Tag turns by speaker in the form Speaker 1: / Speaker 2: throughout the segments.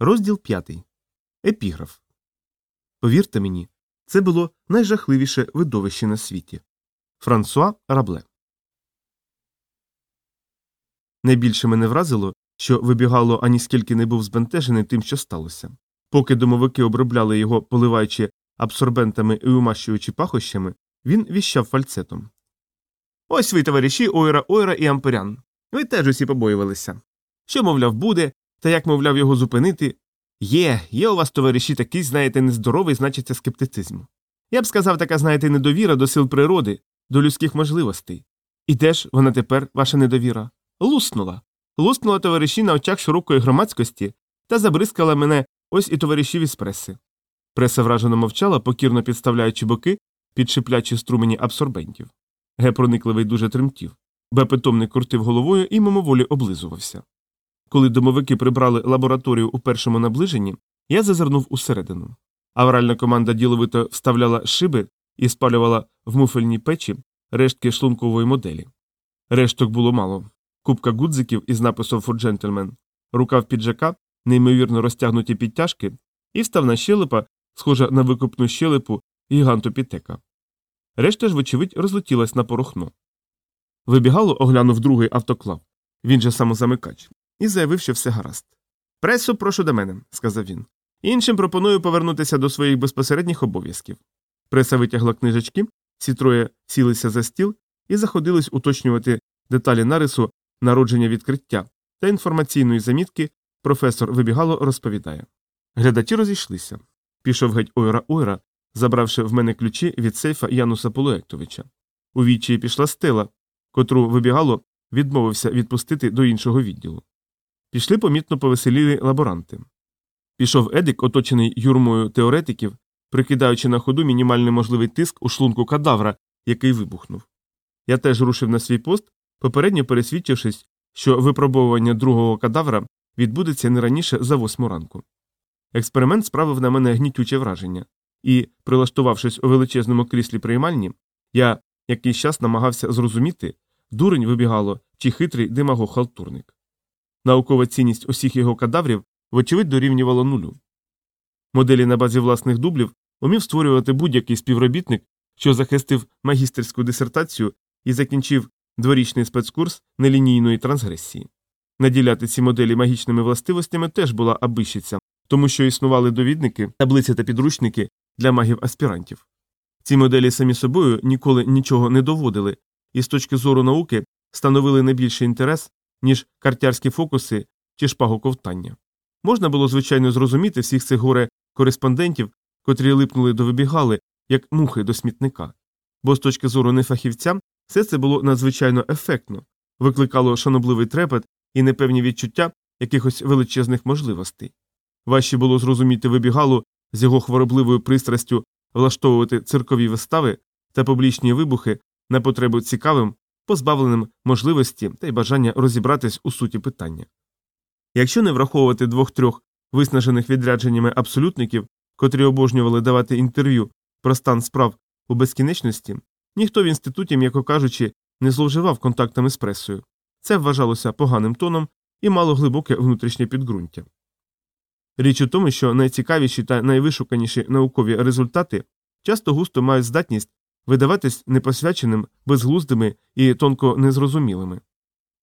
Speaker 1: Розділ п'ятий. Епіграф. Повірте мені, це було найжахливіше видовище на світі. Франсуа Рабле. Найбільше мене вразило, що вибігало ані скільки не був збентежений тим, що сталося. Поки домовики обробляли його, поливаючи абсорбентами і умащуючи пахощами, він віщав фальцетом. Ось ви, товариші Ойра, Ойра і Амперян. Ви теж усі побоювалися. Що, мовляв, буде, та як, мовляв, його зупинити. Є, є у вас, товариші, такий, знаєте, нездоровий, значиться скептицизм. Я б сказав, така, знаєте, недовіра до сил природи, до людських можливостей. І де ж вона тепер, ваша недовіра? Луснула. Луснула товариші на очах широкої громадськості та забризкала мене ось і товаришів із преси. Преса вражено мовчала, покірно підставляючи боки під шиплячі струмені абсорбентів. Ге проникливий дуже тремтів. Б питомник крутив головою і мимоволі облизувався. Коли домовики прибрали лабораторію у першому наближенні, я зазирнув усередину. Авральна команда діловито вставляла шиби і спалювала в муфельній печі рештки шлункової моделі. Решток було мало. Купка гудзиків із написом «For Gentleman», рукав піджака, неймовірно розтягнуті підтяжки, і вставна щелепа, схожа на викупну щелепу гігантопітека. Решта ж, вочевидь, розлетілась на порохно. Вибігало, оглянув другий автоклав, він же самозамикач, і заявив, що все гаразд. Пресу прошу до мене, сказав він. Іншим пропоную повернутися до своїх безпосередніх обов'язків. Преса витягла книжечки, всі троє сілися за стіл і заходились уточнювати деталі нарису народження відкриття та інформаційної замітки професор вибігало розповідає. Глядачі розійшлися. Пішов геть Ойра Ойра, забравши в мене ключі від сейфа Януса Полуектовича. У відчаї пішла стела, котру вибігало відмовився відпустити до іншого відділу. Пішли помітно повеселілі лаборанти. Пішов Едик, оточений юрмою теоретиків, прикидаючи на ходу мінімальний можливий тиск у шлунку кадавра, який вибухнув. Я теж рушив на свій пост, попередньо пересвідчившись, що випробовування другого кадавра відбудеться не раніше за восьму ранку. Експеримент справив на мене гнітюче враження, і, прилаштувавшись у величезному кріслі приймальні, я якийсь час намагався зрозуміти, дурень вибігало чи хитрий димаго-халтурник. Наукова цінність усіх його кадаврів, вочевидь, дорівнювала нулю. Моделі на базі власних дублів умів створювати будь-який співробітник, що захистив магістерську дисертацію і закінчив дворічний спецкурс нелінійної трансгресії. Наділяти ці моделі магічними властивостями теж була абищиця, тому що існували довідники, таблиці та підручники для магів-аспірантів. Ці моделі самі собою ніколи нічого не доводили, і з точки зору науки становили не більший інтерес, ніж картярські фокуси чи шпагоковтання. Можна було, звичайно, зрозуміти всіх цих горе кореспондентів, котрі липнули до вибігали, як мухи до смітника, бо з точки зору нефахівця все це було надзвичайно ефектно, викликало шанобливий трепет і непевні відчуття якихось величезних можливостей. Важче було зрозуміти вибігалу з його хворобливою пристрастю влаштовувати циркові вистави та публічні вибухи на потребу цікавим, позбавленим можливості та й бажання розібратись у суті питання. Якщо не враховувати двох-трьох виснажених відрядженнями абсолютників, котрі обожнювали давати інтерв'ю про стан справ у безкінечності, ніхто в інституті, м'яко кажучи, не зловживав контактами з пресою. Це вважалося поганим тоном і мало глибоке внутрішнє підґрунтя. Річ у тому, що найцікавіші та найвишуканіші наукові результати часто густо мають здатність видаватись непосвяченим, безглуздими і тонко незрозумілими.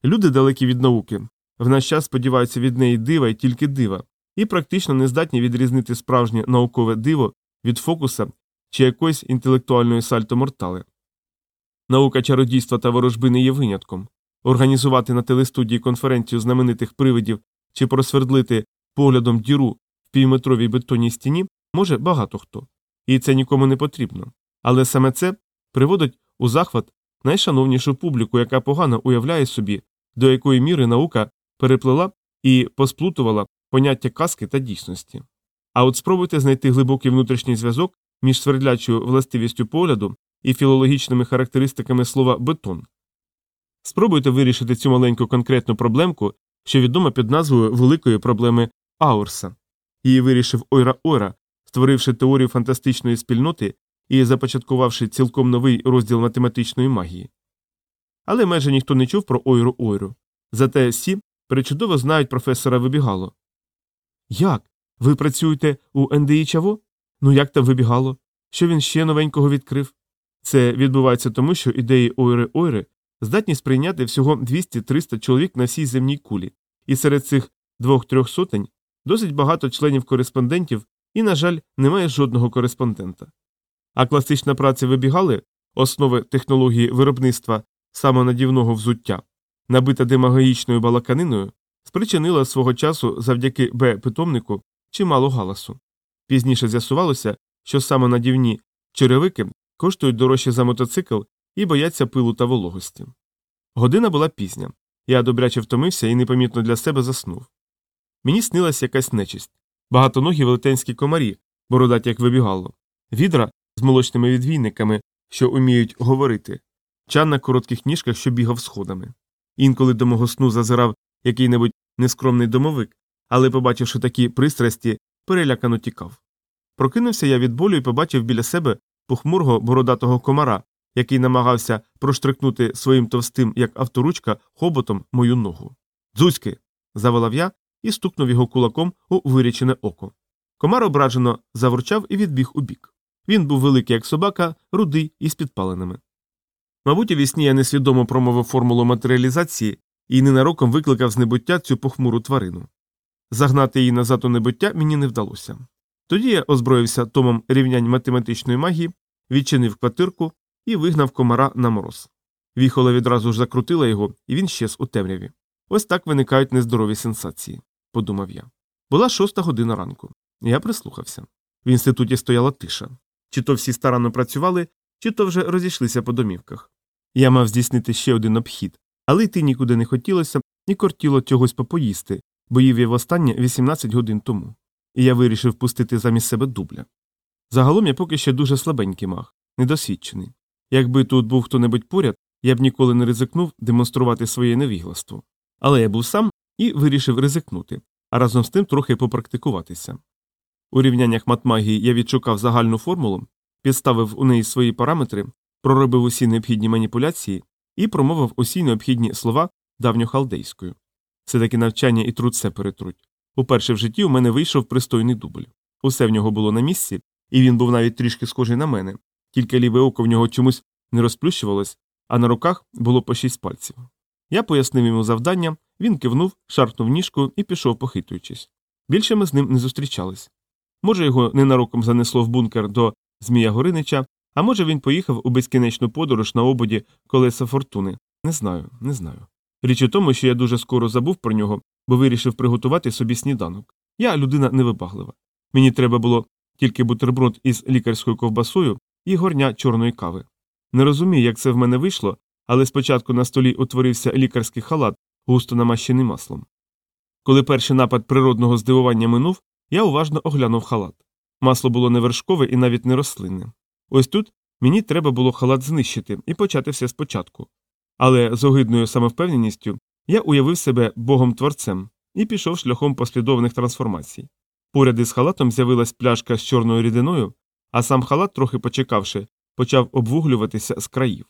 Speaker 1: Люди далекі від науки, в наш час сподіваються від неї дива і тільки дива, і практично не здатні відрізнити справжнє наукове диво від фокуса чи якоїсь інтелектуальної сальто мортали. Наука чародійства та ворожби не є винятком. Організувати на телестудії конференцію знаменитих привидів чи просвердлити поглядом діру в півметровій бетонній стіні може багато хто. І це нікому не потрібно. Але саме це приводить у захват найшановнішу публіку, яка погано уявляє собі, до якої міри наука переплила і посплутувала поняття казки та дійсності. А от спробуйте знайти глибокий внутрішній зв'язок між свердлячою властивістю погляду і філологічними характеристиками слова бетон. Спробуйте вирішити цю маленьку конкретну проблемку, що відома під назвою великої проблеми Аурса. Її вирішив Ойра Ойра, створивши теорію фантастичної спільноти і започаткувавши цілком новий розділ математичної магії. Але майже ніхто не чув про Ойру Ойру. Зате всі причудово знають професора Вибігало. Як? Ви працюєте у НДІ Чаво? Ну як там вибігало? Що він ще новенького відкрив? Це відбувається тому, що ідеї Ойри Ойри здатні сприйняти всього 200-300 чоловік на всій земній кулі, і серед цих двох-трьох сотень досить багато членів кореспондентів і, на жаль, немає жодного кореспондента. А класична праця вибігали основи технології виробництва самонадівного взуття, набита демагогічною балаканиною, спричинила свого часу завдяки Б питомнику чимало галасу. Пізніше з'ясувалося, що самонадівні черевики коштують дорожче за мотоцикл і бояться пилу та вологості. Година була пізня. Я добряче втомився і непомітно для себе заснув. Мені снилась якась нечисть, багатоногі велетенські комарі, бородаті як вибігало, відра з молочними відвійниками, що уміють говорити, чан на коротких ніжках, що бігав сходами. Інколи до мого сну зазирав який-небудь нескромний домовик, але, побачивши такі пристрасті, перелякано тікав. Прокинувся я від болю і побачив біля себе похмурого бородатого комара, який намагався проштрикнути своїм товстим, як авторучка, хоботом мою ногу. Дзузьки. заволав я і стукнув його кулаком у вирічене око. Комар ображено заворчав і відбіг у бік. Він був великий, як собака, рудий і з підпаленими. Мабуть, у вісні я несвідомо промовив формулу матеріалізації і ненароком викликав з небуття цю похмуру тварину. Загнати її назад у небуття мені не вдалося. Тоді я озброївся томом рівнянь математичної магії, відчинив квартирку і вигнав комара на мороз. Віхола відразу ж закрутила його, і він щез у темряві. Ось так виникають нездорові сенсації, подумав я. Була шоста година ранку. Я прислухався. В інституті стояла тиша. Чи то всі старанно працювали, чи то вже розійшлися по домівках. Я мав здійснити ще один обхід, але йти нікуди не хотілося і кортіло чогось попоїсти, бо їв я востаннє 18 годин тому. І я вирішив пустити замість себе дубля. Загалом я поки ще дуже слабенький маг, недосвідчений. Якби тут був хто небудь поряд, я б ніколи не ризикнув демонструвати своє невігластво. Але я був сам і вирішив ризикнути, а разом з тим трохи попрактикуватися. У рівняннях матмагії я відшукав загальну формулу, підставив у неї свої параметри, проробив усі необхідні маніпуляції і промовив усі необхідні слова давньохалдейською. Все таки навчання і труд все перетруть. Уперше в житті у мене вийшов пристойний дубль. Усе в нього було на місці, і він був навіть трішки схожий на мене, тільки ліве око в нього чомусь не розплющувалось, а на руках було по шість пальців. Я пояснив йому завдання, він кивнув, шарпнув ніжку і пішов, похитуючись. Більше ми з ним не зустрічались. Може, його ненароком занесло в бункер до Змія Горинича, а може, він поїхав у безкінечну подорож на ободі колеса фортуни. Не знаю, не знаю. Річ у тому, що я дуже скоро забув про нього, бо вирішив приготувати собі сніданок. Я людина невибаглива. Мені треба було тільки бутерброд із лікарською ковбасою і горня чорної кави. Не розумію, як це в мене вийшло, але спочатку на столі утворився лікарський халат, густо намащений маслом. Коли перший напад природного здивування минув, я уважно оглянув халат. Масло було не вершкове і навіть не рослинне. Ось тут мені треба було халат знищити і почати все спочатку. Але з огидною самовпевненістю я уявив себе богом творцем і пішов шляхом послідовних трансформацій. Поряд із халатом з'явилась пляшка з чорною рідиною, а сам халат, трохи почекавши, почав обвуглюватися з країв.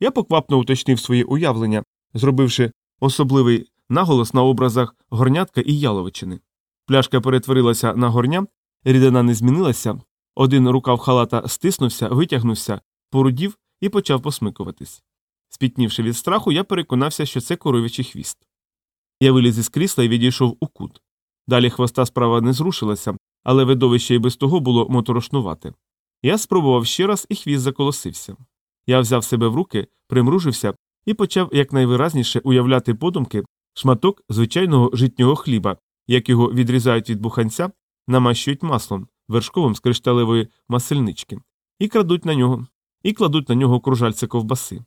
Speaker 1: Я поквапно уточнив свої уявлення, зробивши особливий наголос на образах горнятка і яловичини. Пляшка перетворилася на горня, рідина не змінилася, один рукав халата стиснувся, витягнувся, порудів і почав посмикуватись. Спітнівши від страху, я переконався, що це коров'ячий хвіст. Я виліз із крісла і відійшов у кут. Далі хвоста справа не зрушилася, але видовище і без того було моторошнувати. Я спробував ще раз, і хвіст заколосився. Я взяв себе в руки, примружився і почав якнайвиразніше уявляти подумки шматок звичайного житнього хліба, як його відрізають від буханця, намащують маслом, вершковим з кришталевої масельнички, і крадуть на нього, і кладуть на нього кружальце ковбаси.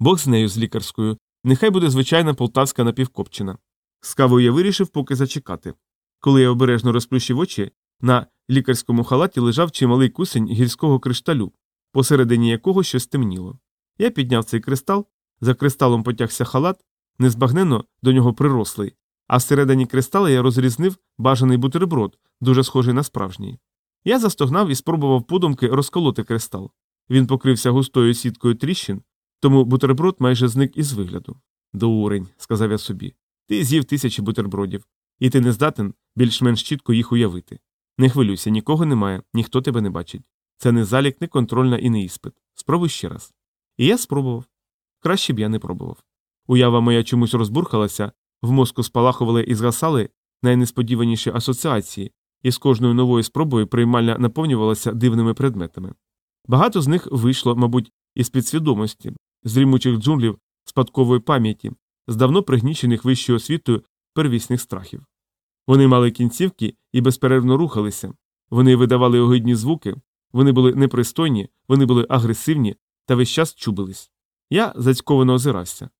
Speaker 1: Бог з нею, з лікарською, нехай буде звичайна полтавська напівкопчина. З кавою я вирішив поки зачекати. Коли я обережно розплющив очі, на лікарському халаті лежав чималий кусень гірського кришталю, посередині якого щось темніло. Я підняв цей кристал, за кристалом потягся халат, незбагненно до нього прирослий, а всередині кристала я розрізнив бажаний бутерброд, дуже схожий на справжній. Я застогнав і спробував подумки розколоти кристал. Він покрився густою сіткою тріщин, тому бутерброд майже зник із вигляду. Дурень, сказав я собі, ти з'їв тисячі бутербродів. і ти не здатен більш-менш чітко їх уявити. Не хвилюйся, нікого немає, ніхто тебе не бачить. Це не залік, не контрольна і не іспит. Спробуй ще раз. І я спробував. Краще б я не пробував. Уява моя чомусь розбурхалася, в мозку спалахували і згасали найнесподіваніші асоціації, і з кожною новою спробою приймальня наповнювалася дивними предметами. Багато з них вийшло, мабуть, із підсвідомості, з рімучих джунглів спадкової пам'яті, з давно пригнічених вищою освітою первісних страхів. Вони мали кінцівки і безперервно рухалися, вони видавали огидні звуки, вони були непристойні, вони були агресивні та весь час чубились. Я зацьковано озирався.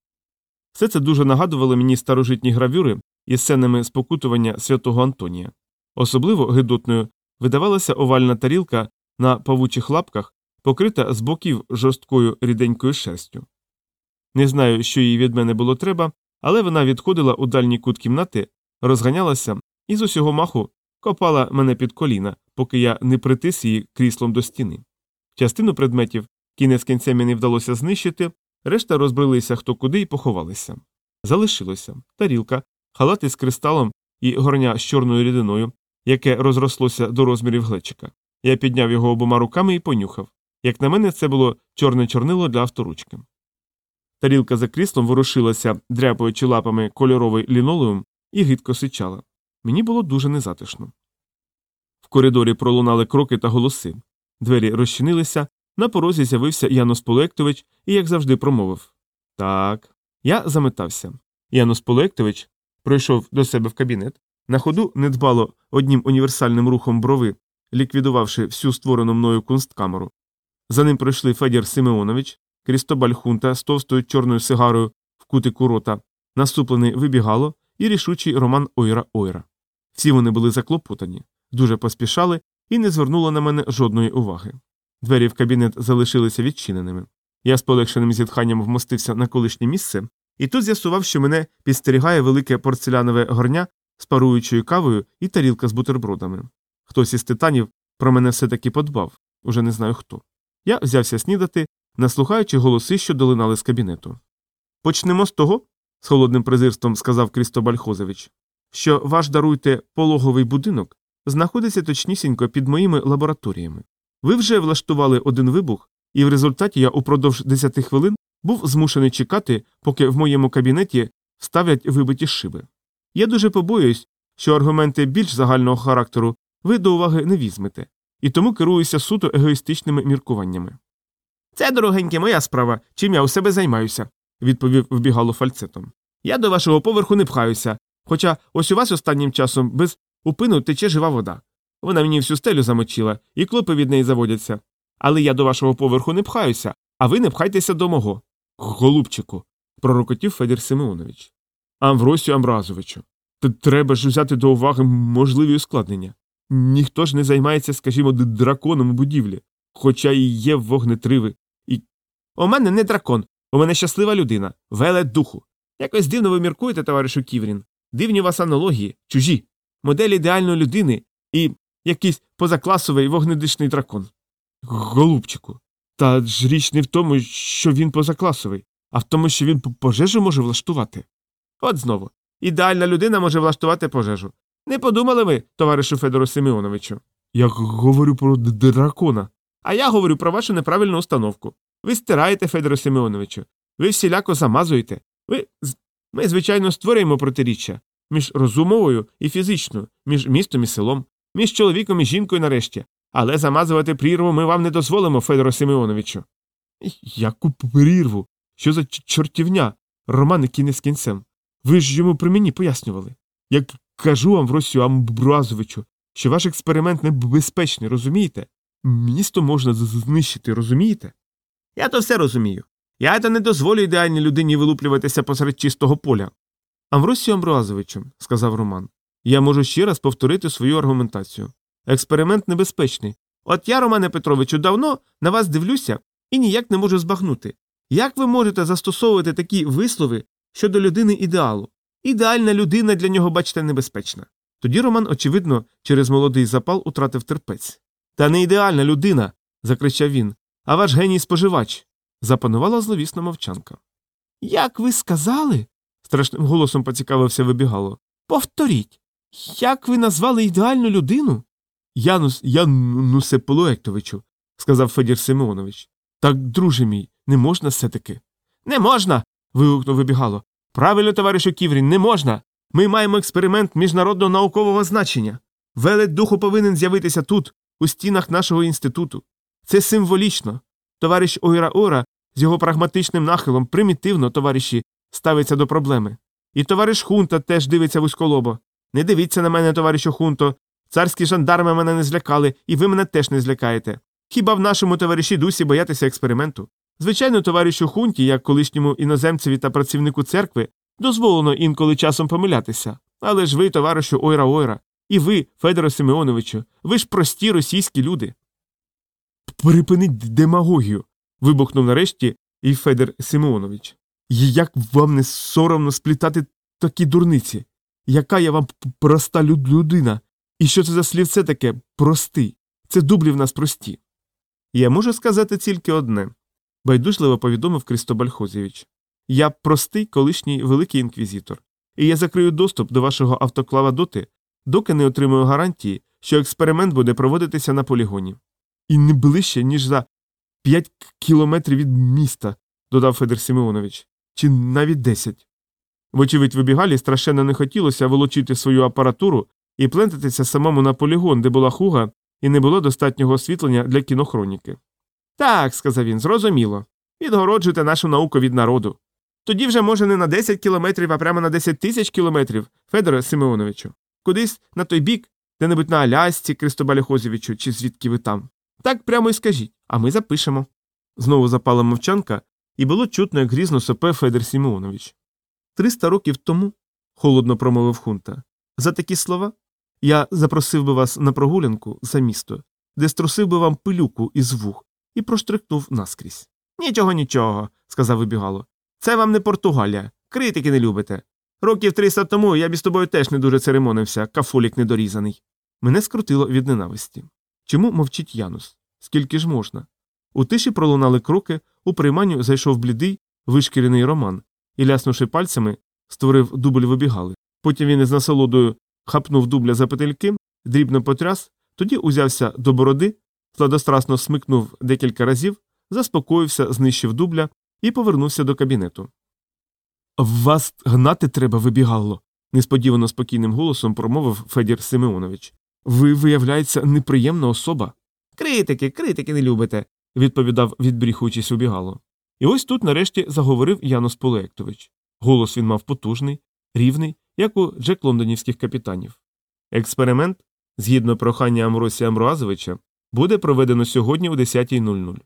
Speaker 1: Все це дуже нагадувало мені старожитні гравюри із сценами спокутування святого Антонія. Особливо гидотною видавалася овальна тарілка на павучих лапках, покрита з боків жорсткою ріденькою шерстю. Не знаю, що їй від мене було треба, але вона відходила у дальній кут кімнати, розганялася і з усього маху копала мене під коліна, поки я не притис її кріслом до стіни. Частину предметів кінець кінця мені вдалося знищити, решта розбрелися хто куди і поховалися. Залишилося тарілка, халат із кристалом і горня з чорною рідиною, яке розрослося до розмірів глечика. Я підняв його обома руками і понюхав. Як на мене, це було чорне чорнило для авторучки. Тарілка за кріслом ворушилася, дряпаючи лапами кольоровий лінолеум, і гидко сичала. Мені було дуже незатишно. В коридорі пролунали кроки та голоси. Двері розчинилися, на порозі з'явився Янус Полектович і, як завжди, промовив Так. Я заметався. Янус Полектович пройшов до себе в кабінет, на ходу недбало одним універсальним рухом брови, ліквідувавши всю створену мною кунсткамеру. За ним пройшли Федір Симеонович, Крістобаль Хунта з товстою чорною сигарою в кутику рота, наступлений вибігало і рішучий Роман Ойра Ойра. Всі вони були заклопотані, дуже поспішали і не звернули на мене жодної уваги. Двері в кабінет залишилися відчиненими. Я з полегшеним зітханням вмостився на колишнє місце, і тут з'ясував, що мене підстерігає велике порцелянове горня з паруючою кавою і тарілка з бутербродами. Хтось із титанів про мене все таки подбав, уже не знаю хто. Я взявся снідати, наслухаючи голоси, що долинали з кабінету. Почнемо з того, з холодним презирством сказав Крістобаль Хозевич, що ваш даруйте пологовий будинок знаходиться точнісінько під моїми лабораторіями. Ви вже влаштували один вибух, і в результаті я упродовж 10 хвилин був змушений чекати, поки в моєму кабінеті вставлять вибиті шиби. Я дуже побоююсь, що аргументи більш загального характеру ви до уваги не візьмете, і тому керуюся суто егоїстичними міркуваннями. Це, дорогеньке, моя справа, чим я у себе займаюся, відповів вбігало фальцетом. Я до вашого поверху не пхаюся, хоча ось у вас останнім часом без упину тече жива вода. Вона мені всю стелю замочила, і клопи від неї заводяться. Але я до вашого поверху не пхаюся, а ви не пхайтеся до мого. Голубчику, пророкотів Федір Симеонович. Амвросію Амбразовичу. Т треба ж взяти до уваги можливі ускладнення. Ніхто ж не займається, скажімо, драконом у будівлі, хоча і є вогнетриви. І. У мене не дракон, у мене щаслива людина, веле духу. Якось дивно ви міркуєте, товаришу Ківрін. Дивні у вас аналогії, чужі, модель ідеальної людини і якийсь позакласовий вогнедишний дракон. Голубчику. Та ж річ не в тому, що він позакласовий, а в тому, що він пожежу може влаштувати. От знову. Ідеальна людина може влаштувати пожежу. Не подумали ви, товаришу Федору Семеоновичу? Я говорю про дракона. А я говорю про вашу неправильну установку. Ви стираєте, Федору Семеоновичу. Ви всіляко замазуєте. Ви. Ми, звичайно, створюємо протиріччя між розумовою і фізичною, між містом і селом, між чоловіком і жінкою нарешті. Але замазувати прірву ми вам не дозволимо, Федоро Семеоновичу. Яку прірву? Що за чортівня? Роман кінець кінцем. Ви ж йому при мені пояснювали. Як кажу вам Амвросію Амбразовичу, що ваш експеримент небезпечний, розумієте? Місто можна знищити, розумієте? Я то все розумію. Я то не дозволю ідеальній людині вилуплюватися посеред чистого поля. Амвросію Амбразовичу, сказав Роман, я можу ще раз повторити свою аргументацію. Експеримент небезпечний. От я, Романе Петровичу, давно на вас дивлюся і ніяк не можу збагнути. Як ви можете застосовувати такі вислови щодо людини ідеалу? Ідеальна людина для нього, бачите, небезпечна. Тоді Роман, очевидно, через молодий запал утратив терпець. Та не ідеальна людина. закричав він, а ваш геній споживач. Запанувала зловісна мовчанка. Як ви сказали? страшним голосом поцікавився вибігало. Повторіть. Як ви назвали ідеальну людину? Янус Янусе Полуектовичу, сказав Федір Симеонович. Так, друже мій, не можна все таки. Не можна. вигукнув вибігало. Правильно, товаришу Ківрін, не можна. Ми маємо експеримент міжнародного наукового значення. Велет духу повинен з'явитися тут, у стінах нашого інституту. Це символічно. Товариш Ойра Ора з його прагматичним нахилом примітивно, товариші, ставиться до проблеми. І товариш Хунта теж дивиться вузьколобо. Не дивіться на мене, товаришу Хунто. Царські жандарми мене не злякали, і ви мене теж не злякаєте. Хіба в нашому товариші дусі боятися експерименту? Звичайно, товаришу Хунті, як колишньому іноземцеві та працівнику церкви, дозволено інколи часом помилятися. Але ж ви, товаришу Ойра Ойра, і ви, Федоре Симеоновичу, ви ж прості російські люди. Припиніть демагогію. вибухнув нарешті і Федор Симеонович. Як вам не соромно сплітати такі дурниці? Яка я вам проста людина? І що це за слівце таке простий? Це дублі в нас прості. Я можу сказати тільки одне, байдужливо повідомив Крістобаль Хозєвич. Я простий колишній великий інквізитор, і я закрию доступ до вашого автоклава доти, доки не отримую гарантії, що експеримент буде проводитися на полігоні. І не ближче, ніж за п'ять кілометрів від міста, додав Федор Симеонович, чи навіть десять. Вочевидь, вибігалі страшенно не хотілося волочити свою апаратуру і плентатися самому на полігон, де була хуга, і не було достатнього освітлення для кінохроніки. Так, сказав він, зрозуміло. Відгороджуйте нашу науку від народу. Тоді вже, може, не на 10 кілометрів, а прямо на 10 тисяч кілометрів, Федоре Симеоновичу. Кудись на той бік, де небудь на Алясці, Хозєвичу, чи звідки ви там. Так прямо й скажіть, а ми запишемо. Знову запала мовчанка, і було чутно, як грізно сопе Федор Сімеонович. Триста років тому, холодно промовив хунта, за такі слова я запросив би вас на прогулянку за місто, де струсив би вам пилюку із вух і проштрикнув наскрізь. Нічого, нічого, сказав вибігало. Це вам не Португалія. Критики не любите. Років триста тому я б із тобою теж не дуже церемонився, кафолік недорізаний. Мене скрутило від ненависті. Чому мовчить Янус? Скільки ж можна? У тиші пролунали кроки, у прийманню зайшов блідий, вишкірений роман і, ляснувши пальцями, створив дубль вибігали. Потім він із насолодою хапнув дубля за петельки, дрібно потряс, тоді узявся до бороди, сладострастно смикнув декілька разів, заспокоївся, знищив дубля і повернувся до кабінету. Вас гнати треба, вибігало, несподівано спокійним голосом промовив Федір Симеонович. Ви, виявляється, неприємна особа. Критики, критики не любите, відповідав, відбріхуючись убігало. І ось тут нарешті заговорив Янус Полеектович. Голос він мав потужний, рівний, як у Джек лондонівських капітанів. Експеримент, згідно прохання Амросія Амруазовича, буде проведено сьогодні о 10.00.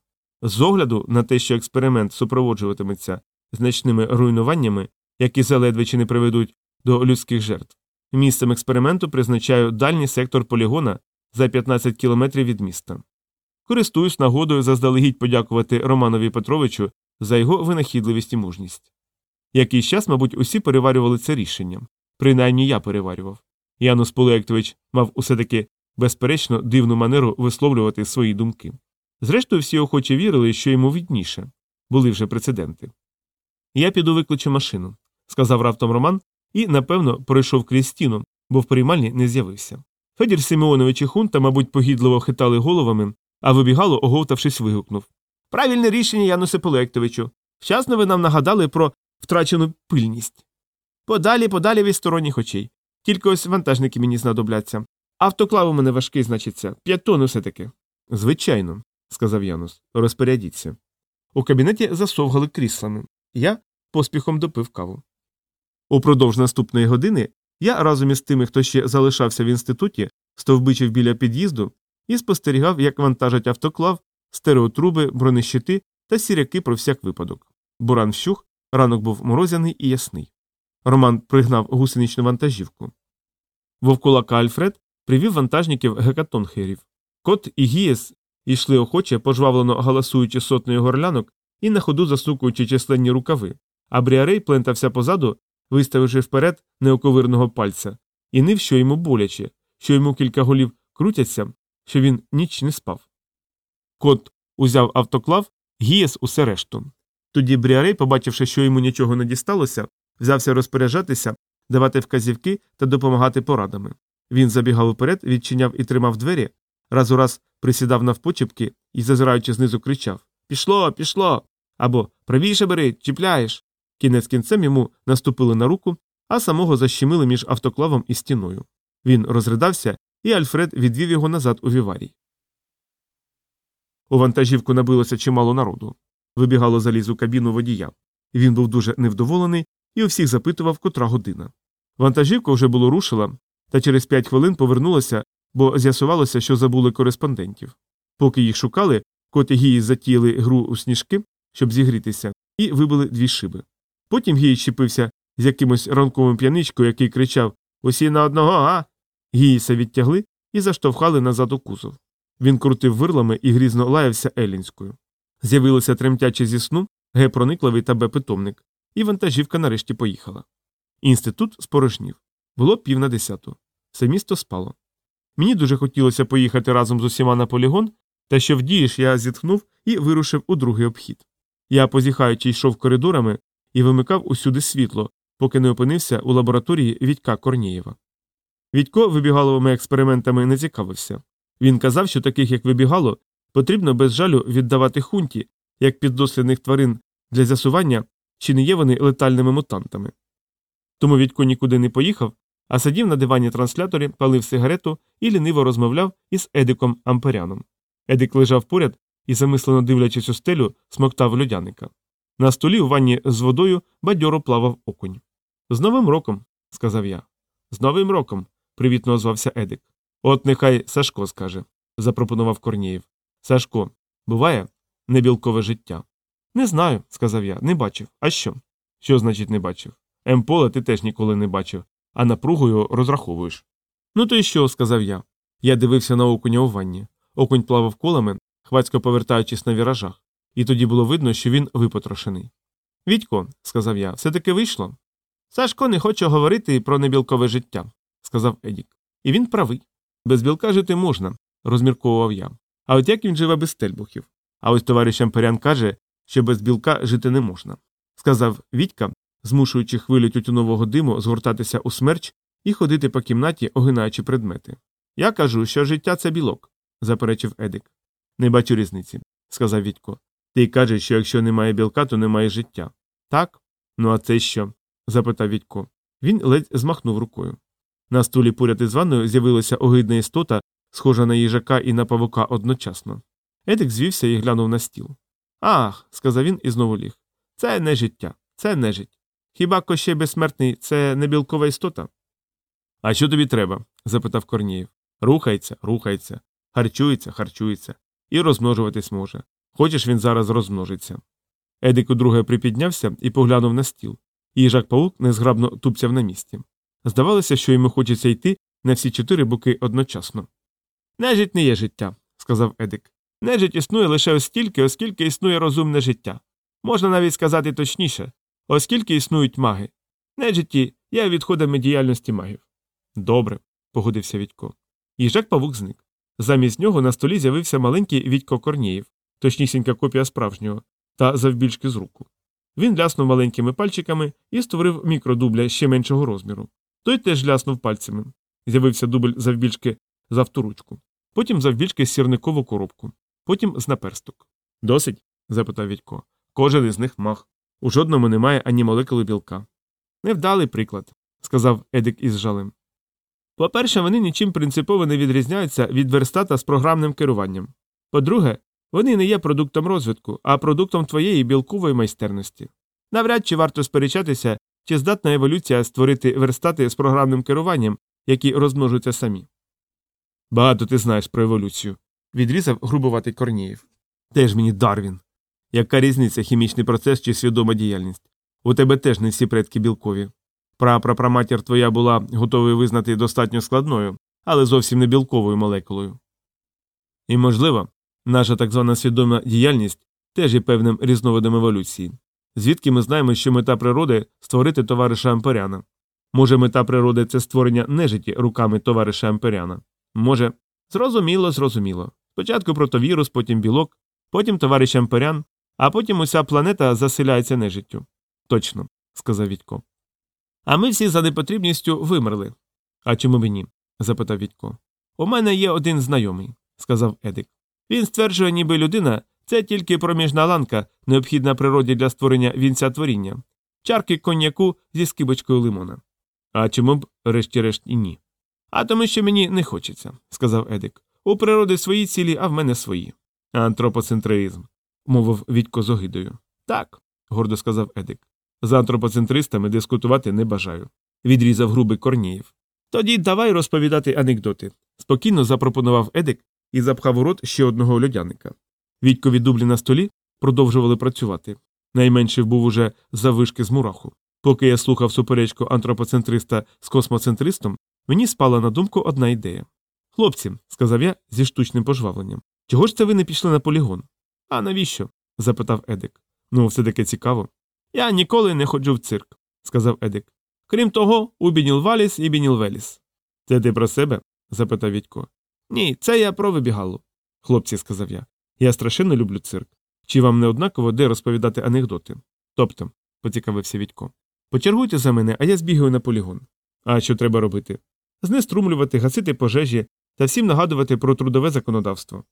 Speaker 1: З огляду на те, що експеримент супроводжуватиметься значними руйнуваннями, які заледве чи не приведуть до людських жертв. Місцем експерименту призначаю дальній сектор полігона за 15 кілометрів від міста. Користуюсь нагодою заздалегідь подякувати Романові Петровичу за його винахідливість і мужність. Якийсь час, мабуть, усі переварювали це рішення. Принаймні я переварював. Янус Полектович мав усе таки безперечно дивну манеру висловлювати свої думки. Зрештою, всі охоче вірили, що йому відніше були вже прецеденти. Я піду виключу машину, сказав раптом Роман і, напевно, пройшов крізь стіну, бо в приймальні не з'явився. Федір Симеонович і Хунта, мабуть, погідливо хитали головами, а вибігало, оговтавшись, вигукнув Правильне рішення, Янусе Полектовичу. Вчасно ви нам нагадали про втрачену пильність. Подалі, подалі від сторонніх очей. Тільки ось вантажники мені знадобляться. Автоклав у мене важкий, значиться, п'ять тонн усе таки. Звичайно, сказав Янус, розпорядіться. У кабінеті засовгали кріслами. Я поспіхом допив каву. Упродовж наступної години я разом із тими, хто ще залишався в інституті, стовбичив біля під'їзду і спостерігав, як вантажать автоклав, стереотруби, бронещити та сіряки про всяк випадок. Буран вщух, ранок був морозяний і ясний. Роман пригнав гусеничну вантажівку. Вовкулака Альфред привів вантажників гекатонхерів. Кот і Гієс йшли охоче, пожвавлено галасуючи сотнею горлянок і на ходу засукуючи численні рукави, а Бріарей плентався позаду, виставивши вперед неоковирного пальця, і нив, що йому боляче, що йому кілька голів крутяться, що він ніч не спав. Кот узяв автоклав, гієс усе решту. Тоді Бріарей, побачивши, що йому нічого не дісталося, взявся розпоряджатися, давати вказівки та допомагати порадами. Він забігав уперед, відчиняв і тримав двері, раз у раз присідав навпочепки і, зазираючи знизу, кричав Пішло, пішло. Або правіше бери, чіпляєш. Кінець кінцем йому наступили на руку, а самого защемили між автоклавом і стіною. Він розридався, і Альфред відвів його назад у віварій. У вантажівку набилося чимало народу. Вибігало заліз у кабіну водія. Він був дуже невдоволений і у всіх запитував, котра година. Вантажівка вже було рушила, та через п'ять хвилин повернулася, бо з'ясувалося, що забули кореспондентів. Поки їх шукали, коти гії затіяли гру у сніжки, щоб зігрітися, і вибили дві шиби. Потім гії щепився з якимось ранковим п'яничкою, який кричав Усі на одного, а. Гіїса відтягли і заштовхали назад у кузов. Він крутив вирлами і грізно лаявся елінською. З'явилося тремтяче зі сну, ге проникливий та Б питомник, і вантажівка нарешті поїхала. Інститут спорожнів. Було пів на десяту. Все місто спало. Мені дуже хотілося поїхати разом з усіма на полігон, та що вдієш, я зітхнув і вирушив у другий обхід. Я, позіхаючи, йшов коридорами і вимикав усюди світло, поки не опинився у лабораторії Відька Корнієва. Відько вибігаловими експериментами не цікавився. Він казав, що таких, як вибігало, потрібно без жалю віддавати хунті, як піддослідних тварин для з'ясування, чи не є вони летальними мутантами. Тому Відько нікуди не поїхав, а сидів на дивані трансляторі, палив сигарету і ліниво розмовляв із Едиком Амперяном. Едик лежав поряд і, замислено дивлячись у стелю, смоктав льодяника. На столі у ванні з водою бадьоро плавав окунь. З Новим роком, сказав я. З Новим роком, привітно озвався Едик. От нехай Сашко скаже, запропонував Корнієв. Сашко, буває небілкове життя? Не знаю, сказав я, не бачив. А що? Що значить не бачив? Емполе ти теж ніколи не бачив, а напругою розраховуєш. Ну то й що, сказав я. Я дивився на окуня у ванні. Окунь плавав колами, хвацько повертаючись на віражах, і тоді було видно, що він випотрошений. Відько, сказав я, все таки вийшло. Сашко не хоче говорити про небілкове життя, сказав Едік. І він правий. Без білка жити можна, розмірковував я. А от як він живе без тельбухів? А ось товариш Амперян каже, що без білка жити не можна. Сказав Вітька, змушуючи хвилю тютюнового диму згортатися у смерч і ходити по кімнаті, огинаючи предмети. Я кажу, що життя це білок, заперечив Едик. Не бачу різниці, сказав Вітько. Ти кажеш, що якщо немає білка, то немає життя. Так? Ну а це що? запитав Вітько. Він ледь змахнув рукою. На стулі поряд із ванною з'явилася огидна істота, схожа на їжака і на павука одночасно. Едик звівся і глянув на стіл. Ах, сказав він і знову ліг. Це не життя, це нежить. Хіба Кощей безсмертний це не білкова істота? А що тобі треба? запитав Корнієв. Рухається, рухається, харчується, харчується, і розмножуватись може. Хочеш він зараз розмножиться. Едик удруге припіднявся і поглянув на стіл. Їжак паук незграбно тупцяв на місці. Здавалося, що йому хочеться йти на всі чотири боки одночасно. Нежить не є життя, сказав Едик. Нежить існує лише остільки, оскільки існує розумне життя. Можна навіть сказати точніше, оскільки існують маги. Нежиті є відходами діяльності магів. Добре, погодився Відько. Їжак павук зник. Замість нього на столі з'явився маленький Відько Корнієв, точнісінька копія справжнього, та завбільшки з руку. Він ляснув маленькими пальчиками і створив мікродубля ще меншого розміру. Той теж ляснув пальцями. З'явився дубль завбільшки з авторучку, потім завбільшки сірникову коробку, потім з наперсток. Досить? запитав Відько. Кожен із них мах. У жодному немає ані молекули білка. Невдалий приклад, сказав Едик із жалем. По перше, вони нічим принципово не відрізняються від верстата з програмним керуванням. По-друге, вони не є продуктом розвитку, а продуктом твоєї білкової майстерності. Навряд чи варто сперечатися, чи здатна еволюція створити верстати з програмним керуванням, які розмножуються самі. Багато ти знаєш про еволюцію, відрізав грубуватий Корнієв. Теж мені Дарвін. Яка різниця хімічний процес чи свідома діяльність? У тебе теж не всі предки білкові. Прапрапраматір твоя була готовою визнати достатньо складною, але зовсім не білковою молекулою. І, можливо, наша так звана свідома діяльність теж є певним різновидом еволюції. Звідки ми знаємо, що мета природи створити товариша Амперяна? Може, мета природи це створення нежиті руками товариша Амперяна? Може, зрозуміло, зрозуміло. Спочатку протовірус, потім білок, потім товариш Амперян, а потім уся планета заселяється нежиттю. Точно, сказав Відько.
Speaker 2: А ми всі за непотрібністю вимерли.
Speaker 1: А чому б ні? запитав Відько.
Speaker 2: У мене є один знайомий, сказав Едик. Він стверджує, ніби людина це тільки проміжна ланка, необхідна природі для створення вінця творіння, чарки коньяку зі скибочкою лимона.
Speaker 1: А чому б, решті-решт, і ні?
Speaker 2: А тому, що мені не хочеться, сказав Едик. У природи свої цілі, а в мене свої.
Speaker 1: Антропоцентризм, мовив Відько з огидою.
Speaker 2: Так,
Speaker 1: гордо сказав Едик. З антропоцентристами дискутувати не бажаю. Відрізав грубий Корнієв.
Speaker 2: Тоді давай розповідати анекдоти,
Speaker 1: спокійно запропонував Едик і запхав у рот ще одного льодяника. Відькові дублі на столі продовжували працювати. Найменший був уже завишки з мураху. Поки я слухав суперечку антропоцентриста з космоцентристом, мені спала на думку одна ідея. Хлопці, сказав я зі штучним пожвавленням, чого ж це ви не пішли на полігон?
Speaker 2: А навіщо?
Speaker 1: запитав Едик. Ну, все таки цікаво.
Speaker 2: Я ніколи не ходжу в цирк, сказав Едик. Крім того, у Бінілваліс і Бінілвеліс.
Speaker 1: Це ти про себе? запитав Відько.
Speaker 2: Ні, це я про вибігалу.
Speaker 1: Хлопці, сказав я, я страшенно люблю цирк. Чи вам не однаково де розповідати анекдоти? Тобто, поцікавився Відько. Почергуйте за мене, а я збігаю на полігон. А що треба робити? Знеструмлювати, гасити пожежі та всім нагадувати про трудове законодавство.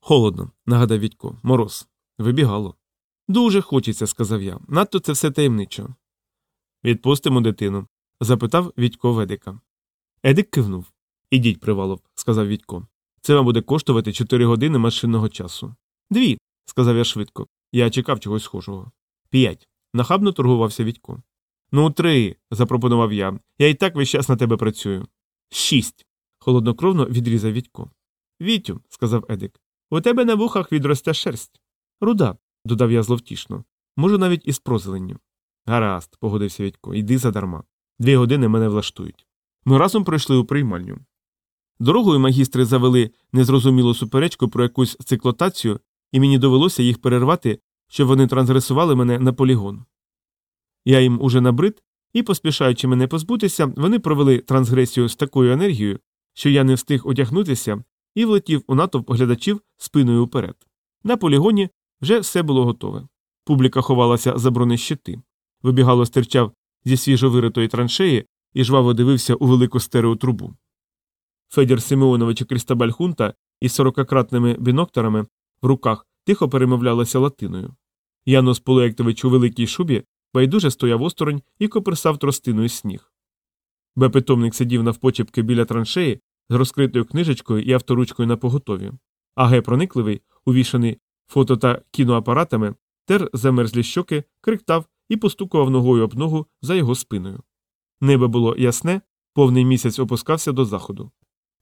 Speaker 1: Холодно, нагадав Відько, мороз. Вибігало. Дуже хочеться, сказав я. Надто це все таємничо. Відпустимо дитину? запитав Відько Ведика. Едик кивнув. Ідіть, Привалов, сказав Відько. Це вам буде коштувати чотири години машинного часу. Дві, сказав я швидко. Я чекав чогось схожого. П'ять. Нахабно торгувався Відько. Ну, три, запропонував я. Я і так весь час на тебе працюю. Шість. холоднокровно відрізав Відько. Вітю, сказав Едик, у тебе на вухах відросте шерсть. Руда, додав я зловтішно. Можу навіть із прозеленню. Гаразд, погодився Відько, йди задарма. Дві години мене влаштують. Ми разом пройшли у приймальню. Дорогою магістри завели незрозумілу суперечку про якусь циклотацію, і мені довелося їх перервати, щоб вони трансгресували мене на полігон. Я їм уже набрид, і, поспішаючи мене позбутися, вони провели трансгресію з такою енергією, що я не встиг одягнутися і влетів у натовп глядачів спиною вперед. На полігоні вже все було готове. Публіка ховалася за бронещити. Вибігало стирчав зі свіжовиритої траншеї і жваво дивився у велику стереотрубу. Федір Симеонович і Крістобаль Хунта із сорокакратними бінокторами в руках тихо перемовлялися латиною. Янус Полуектович у великій шубі байдуже стояв осторонь і коперсав тростиною сніг. Бепитомник сидів навпочепки біля траншеї з розкритою книжечкою і авторучкою на поготові, а ге проникливий, увішаний фото та кіноапаратами, тер замерзлі щоки, криктав і постукував ногою об ногу за його спиною. Небо було ясне, повний місяць опускався до заходу.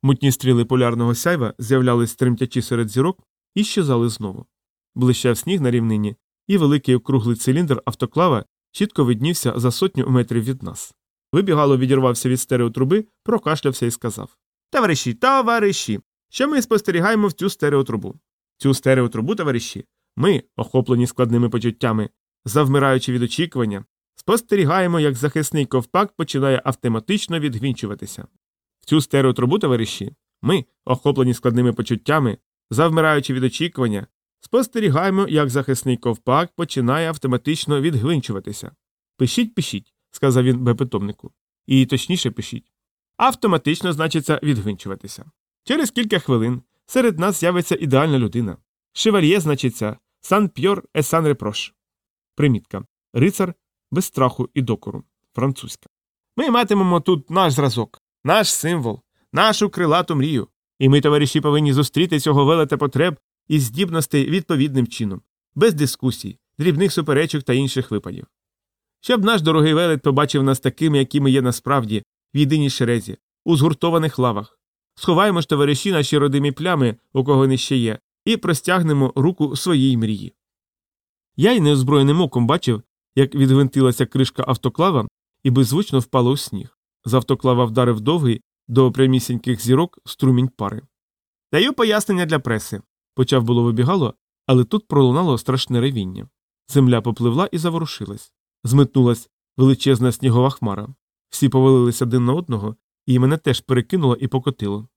Speaker 1: Мутні стріли полярного сяйва з'являлись тремтячи серед зірок і щезали знову. Блищав сніг на рівнині, і великий округлий циліндр автоклава чітко виднівся за сотню метрів від нас. Вибігало відірвався від стереотруби, прокашлявся і сказав Товариші, товариші, що ми спостерігаємо в цю стереотрубу. Цю стереотрубу, товариші, ми, охоплені складними почуттями, завмираючи від очікування, спостерігаємо, як захисний ковпак починає автоматично відгвінчуватися. Цю стереотрубу, товариші, ми, охоплені складними почуттями, завмираючи від очікування, спостерігаємо, як захисний ковпак починає автоматично відгвинчуватися. Пишіть, пишіть, сказав він бепитомнику. І точніше пишіть. Автоматично значиться відгвинчуватися. Через кілька хвилин серед нас з'явиться ідеальна людина. Шевальє значиться сан пьор е сан репрош. Примітка. Рицар без страху і докору. Французька. Ми матимемо тут наш зразок, наш символ, нашу крилату мрію. І ми, товариші, повинні зустріти цього велета потреб і здібностей відповідним чином, без дискусій, дрібних суперечок та інших випадів. Щоб наш дорогий велет побачив нас такими, якими є насправді, в єдиній шерезі, у згуртованих лавах. Сховаємо ж товариші наші родимі плями, у кого не ще є, і простягнемо руку своїй мрії. Я й неозброєним оком бачив, як відгвинтилася кришка автоклава і беззвучно впала у сніг. З автоклава вдарив довгий до прямісіньких зірок струмінь пари. Даю пояснення для преси. Почав було вибігало, але тут пролунало страшне ревіння. Земля попливла і заворушилась. Зметнулась величезна снігова хмара. Всі повалилися один на одного, і мене теж перекинуло і покотило.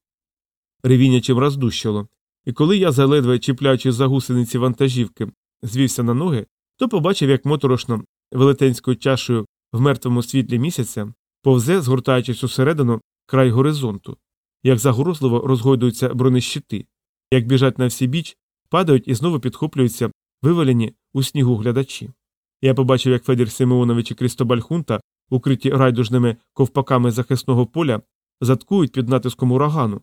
Speaker 1: Ревіння чим раз дужчало, і коли я, заледве чіпляючи за гусениці вантажівки, звівся на ноги, то побачив, як моторошно велетенською чашею
Speaker 2: в мертвому світлі місяця, повзе, згортаючись усередину край горизонту, як загрозливо розгойдуються бронещити, як біжать на всі біч, падають і знову підхоплюються вивалені у снігу глядачі. Я побачив, як Федір Симеонович і Крістобаль Хунта, укриті райдужними ковпаками захисного поля, заткують під натиском урагану,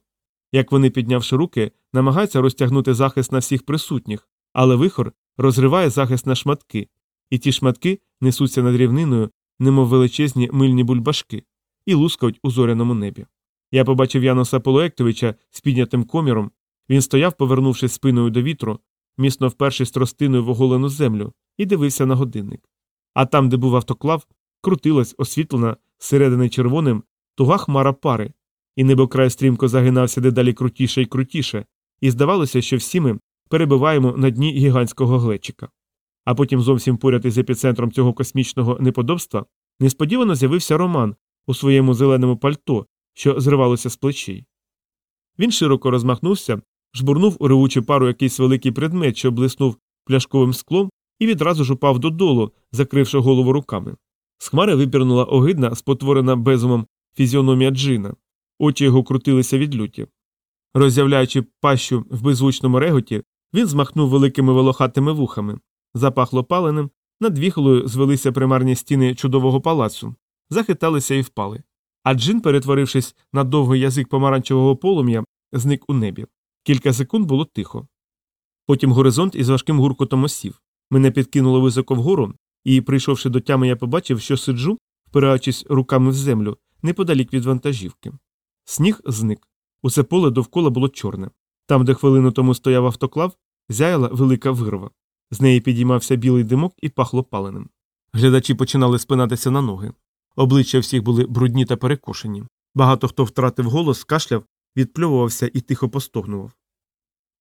Speaker 2: як вони, піднявши руки, намагаються розтягнути захист на всіх присутніх, але вихор розриває захист на шматки, і ті шматки несуться над рівниною, немов величезні мильні бульбашки, і лускають у зоряному небі. Я побачив Яноса Полуектовича з піднятим коміром. Він стояв, повернувшись спиною до вітру, міцно впершись тростиною в оголену землю, і дивився на годинник. А там, де був автоклав, крутилась, освітлена зсередини червоним, туга хмара пари, і небокрай стрімко загинався дедалі крутіше і крутіше, і здавалося, що всі ми перебуваємо на дні гігантського глечика. А потім зовсім поряд із епіцентром цього космічного неподобства несподівано з'явився Роман у своєму зеленому пальто, що зривалося з плечей. Він широко розмахнувся, жбурнув у ревучу пару якийсь великий предмет, що блиснув пляшковим склом, і відразу ж упав додолу, закривши голову руками. З хмари випірнула огидна, спотворена безумом фізіономія джина. Очі його крутилися від люті. Роззявляючи пащу в беззвучному реготі, він змахнув великими волохатими вухами. Запахло паленим, над віхолою звелися примарні стіни чудового палацу, захиталися і впали. А джин, перетворившись на довгий язик помаранчевого полум'я, зник у небі. Кілька секунд було тихо. Потім горизонт із важким гуркотом осів. Мене підкинуло високо вгору, і, прийшовши до тями, я побачив, що сиджу, впираючись руками в землю, неподалік від вантажівки. Сніг зник. Усе поле довкола було чорне. Там, де хвилину тому стояв автоклав, зяяла велика вирва. З неї підіймався білий димок і пахло паленим. Глядачі починали спинатися на ноги. Обличчя всіх були брудні та перекошені. Багато хто втратив голос, кашляв, відпльовувався і тихо постогнував.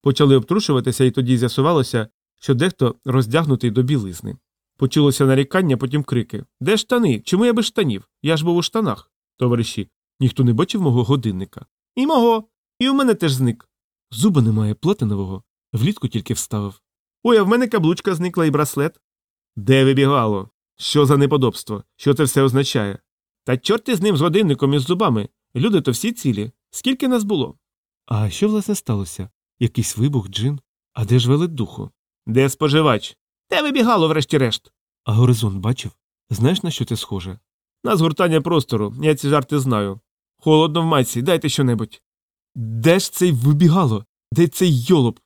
Speaker 2: Почали обтрушуватися, і тоді з'ясувалося, що дехто роздягнутий до білизни. Почулося нарікання, потім крики Де штани? Чому я без штанів? Я ж був у штанах. Товариші, ніхто не бачив мого годинника. І мого. І у мене теж зник. Зуба немає платинового, влітку тільки вставив. Ой, а в мене каблучка зникла і браслет. Де вибігало? Що за неподобство? Що це все означає? Та чорти з ним з годинником і з зубами. Люди то всі цілі. Скільки нас було? А що власне сталося? Якийсь вибух, джин? А де ж велет духу? Де споживач? Де вибігало, врешті-решт? А горизонт бачив? Знаєш, на що це схоже? На згортання простору, я ці жарти знаю. Холодно в майці, дайте щонебудь. Де ж цей вибігало? Де цей йолоп?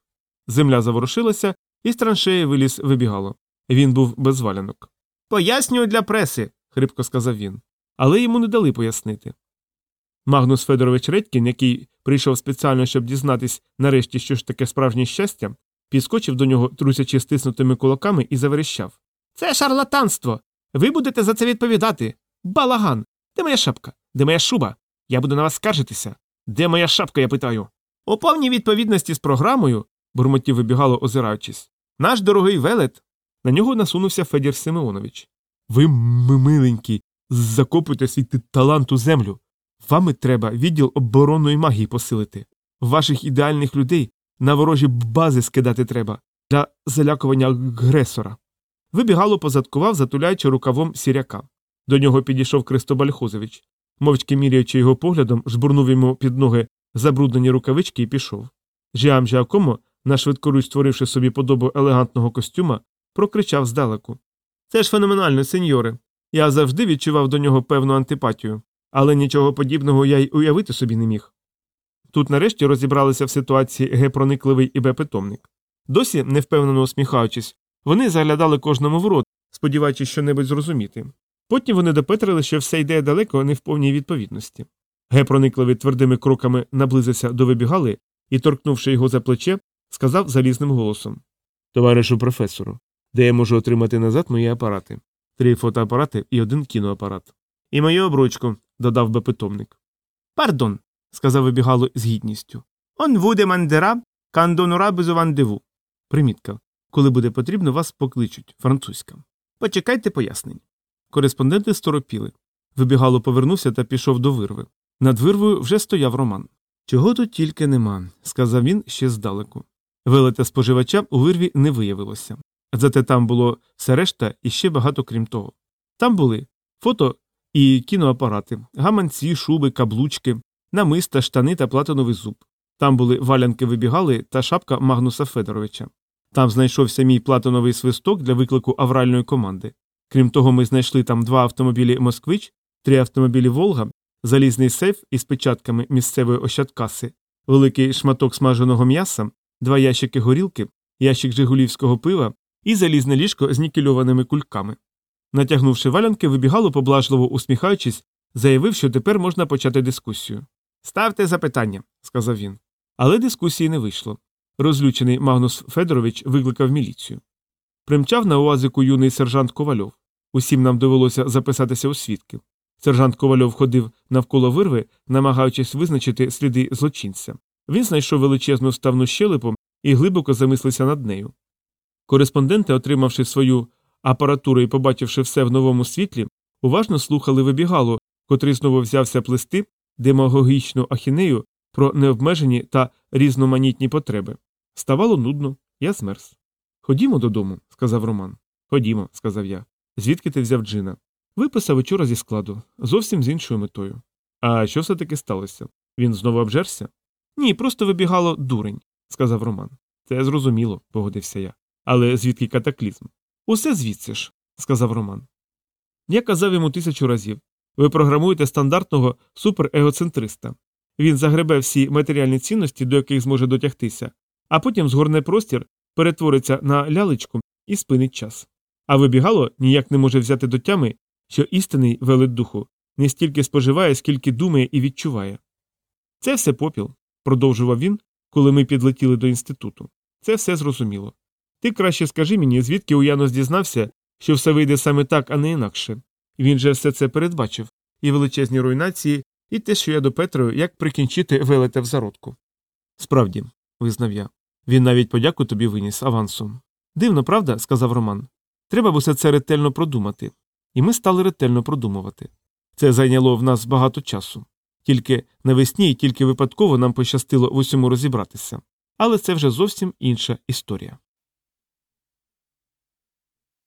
Speaker 2: Земля заворушилася, і з траншеї виліз вибігало. Він був без валянок. Пояснюю для преси, хрипко сказав він. Але йому не дали пояснити. Магнус Федорович Редькін, який прийшов спеціально, щоб дізнатись нарешті, що ж таке справжнє щастя, підскочив до нього, трусячи стиснутими кулаками, і заверещав. Це шарлатанство. Ви будете за це відповідати. Балаган. Де моя шапка? Де моя шуба? Я буду на вас скаржитися. Де моя шапка, я питаю. У повній відповідності з програмою, бурмотів вибігало, озираючись. Наш дорогий велет. На нього насунувся Федір Симеонович. Ви, миленький, закопуйте свій талант у землю. Вами треба відділ оборонної магії посилити. Ваших ідеальних людей на ворожі бази скидати треба для залякування агресора. Вибігало позадкував, затуляючи рукавом сіряка. До нього підійшов Кристобаль Хозович. Мовчки міряючи його поглядом, жбурнув йому під ноги забруднені рукавички і пішов. Жіам Жіакомо, на швидкоруч створивши собі подобу елегантного костюма, прокричав здалеку. Це ж феноменально, сеньоре. Я завжди відчував до нього певну антипатію, але нічого подібного я й уявити собі не міг. Тут нарешті розібралися в ситуації Г-проникливий і Б-питомник. Досі, невпевнено усміхаючись, вони заглядали кожному в рот, сподіваючись щонебудь зрозуміти. Потім вони допетрили, що все йде далеко не в повній відповідності. Г-проникливий твердими кроками наблизився до вибігали і, торкнувши його за плече, сказав залізним голосом Товаришу професору, де я можу отримати назад мої апарати? Три фотоапарати і один кіноапарат. І мою обручку, додав би питомник. Пардон, сказав вибігало з гідністю. Он вуде мандера, кандонура безувандеву. Примітка. Коли буде потрібно, вас покличуть французька. Почекайте пояснень. Кореспонденти сторопіли. Вибігало повернувся та пішов до вирви. Над вирвою вже стояв Роман. Чого тут тільки нема, сказав він ще здалеку. Велета споживача у вирві не виявилося. Зате там було все решта і ще багато крім того. Там були фото і кіноапарати, гаманці, шуби, каблучки, намиста, штани та платиновий зуб. Там були валянки вибігали та шапка Магнуса Федоровича. Там знайшовся мій платиновий свисток для виклику авральної команди. Крім того, ми знайшли там два автомобілі Москвич, три автомобілі Волга, залізний сейф із печатками місцевої ощадкаси, великий шматок смаженого м'яса, два ящики горілки, ящик жигулівського пива і залізне ліжко з нікельованими кульками. Натягнувши валянки, вибігало, поблажливо усміхаючись, заявив, що тепер можна почати дискусію. Ставте запитання, сказав він. Але дискусії не вийшло. Розлючений Магнус Федорович викликав міліцію. Примчав на уазику юний сержант Ковальов. Усім нам довелося записатися у свідки. Сержант Ковальов ходив навколо вирви, намагаючись визначити сліди злочинця. Він знайшов величезну вставну щелепу і глибоко замислився над нею. Кореспонденти, отримавши свою апаратуру і побачивши все в новому світлі, уважно слухали вибігало, котрий знову взявся плести демагогічну ахінею про необмежені та різноманітні потреби. Ставало нудно, я змерз. Ходімо додому, сказав Роман. Ходімо, сказав я. Звідки ти взяв джина? Виписав учора зі складу, зовсім з іншою метою. А що все таки сталося? Він знову обжерся? Ні, просто вибігало дурень, сказав Роман. Це зрозуміло, погодився я. Але звідки катаклізм? Усе звідси ж, сказав Роман. Я казав йому тисячу разів ви програмуєте стандартного суперегоцентриста. Він загребе всі матеріальні цінності, до яких зможе дотягтися, а потім згорне простір, перетвориться на лялечку і спинить час. А вибігало ніяк не може взяти до тями, що істинний велет духу не стільки споживає, скільки думає і відчуває. Це все попіл, продовжував він, коли ми підлетіли до інституту. Це все зрозуміло. Ти краще скажи мені, звідки Уянос дізнався, що все вийде саме так, а не інакше. Він же все це передбачив і величезні руйнації, і те, що я допетрую, як прикінчити велета в зародку. Справді, визнав я. Він навіть подяку тобі виніс авансом. Дивно, правда? сказав Роман. Треба б усе це ретельно продумати. І ми стали ретельно продумувати. Це зайняло в нас багато часу. Тільки навесні і тільки випадково нам пощастило в усьому розібратися. Але це вже зовсім інша історія.